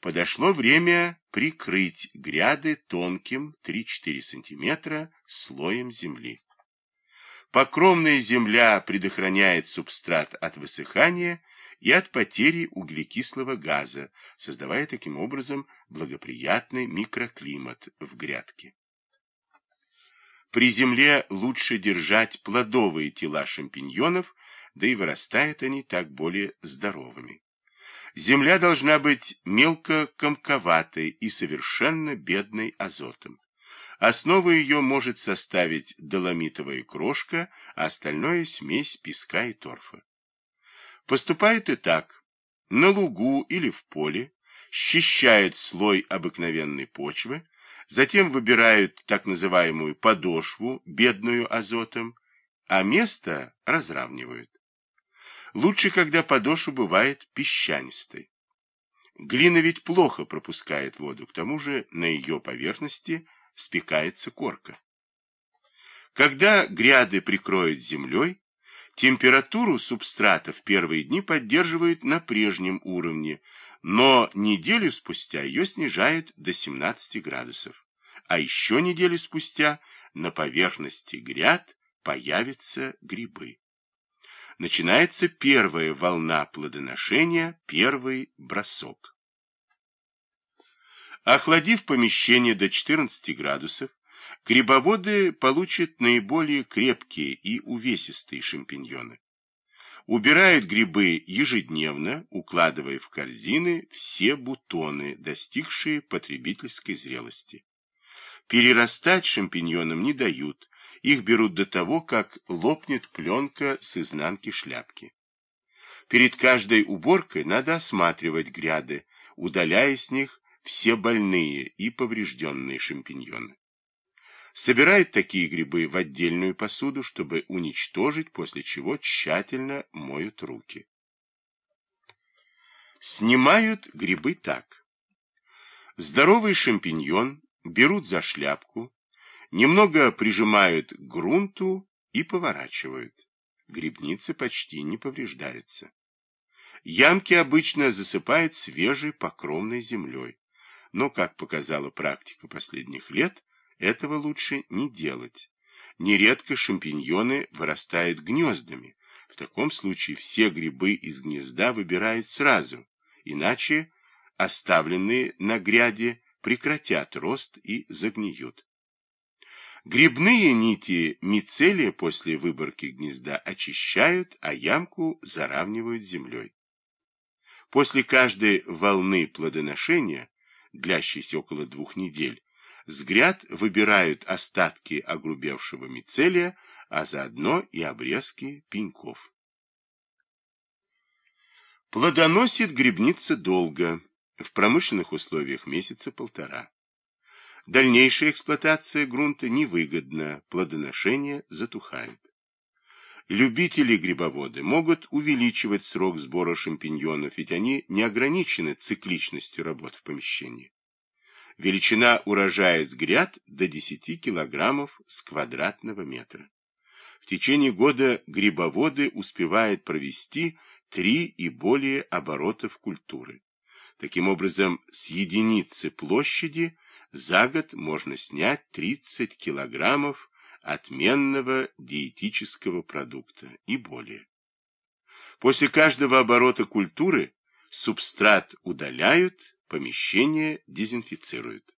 подошло время прикрыть гряды тонким 3-4 см слоем земли. Покромная земля предохраняет субстрат от высыхания и от потери углекислого газа, создавая таким образом благоприятный микроклимат в грядке. При земле лучше держать плодовые тела шампиньонов, да и вырастают они так более здоровыми. Земля должна быть мелко комковатой и совершенно бедной азотом. Основу ее может составить доломитовая крошка, а остальное смесь песка и торфа. Поступает и так. На лугу или в поле счищают слой обыкновенной почвы, затем выбирают так называемую подошву, бедную азотом, а место разравнивают. Лучше, когда подошва бывает песчанистой. Глина ведь плохо пропускает воду, к тому же на ее поверхности спекается корка. Когда гряды прикроют землей, температуру субстрата в первые дни поддерживают на прежнем уровне, но неделю спустя ее снижают до 17 градусов. А еще неделю спустя на поверхности гряд появятся грибы. Начинается первая волна плодоношения, первый бросок. Охладив помещение до 14 градусов, грибоводы получат наиболее крепкие и увесистые шампиньоны. Убирают грибы ежедневно, укладывая в корзины все бутоны, достигшие потребительской зрелости. Перерастать шампиньонам не дают, их берут до того, как лопнет пленка с изнанки шляпки. Перед каждой уборкой надо осматривать гряды, удаляя с них все больные и поврежденные шампиньоны. Собирают такие грибы в отдельную посуду, чтобы уничтожить, после чего тщательно моют руки. Снимают грибы так. Здоровый шампиньон берут за шляпку, немного прижимают к грунту и поворачивают. Грибница почти не повреждается. Ямки обычно засыпают свежей покровной землей, но, как показала практика последних лет, этого лучше не делать. Нередко шампиньоны вырастают гнездами. В таком случае все грибы из гнезда выбирают сразу, иначе оставленные на гряде прекратят рост и загниют. Грибные нити мицелия после выборки гнезда очищают, а ямку заравнивают землей. После каждой волны плодоношения, длящейся около двух недель, с гряд выбирают остатки огрубевшего мицелия, а заодно и обрезки пеньков. Плодоносит грибница долго, в промышленных условиях месяца полтора. Дальнейшая эксплуатация грунта невыгодна, плодоношение затухает. Любители-грибоводы могут увеличивать срок сбора шампиньонов, ведь они не ограничены цикличностью работ в помещении. Величина урожая с гряд до 10 килограммов с квадратного метра. В течение года грибоводы успевают провести три и более оборотов культуры. Таким образом, с единицы площади за год можно снять 30 килограммов отменного диетического продукта и более. После каждого оборота культуры субстрат удаляют, помещение дезинфицируют.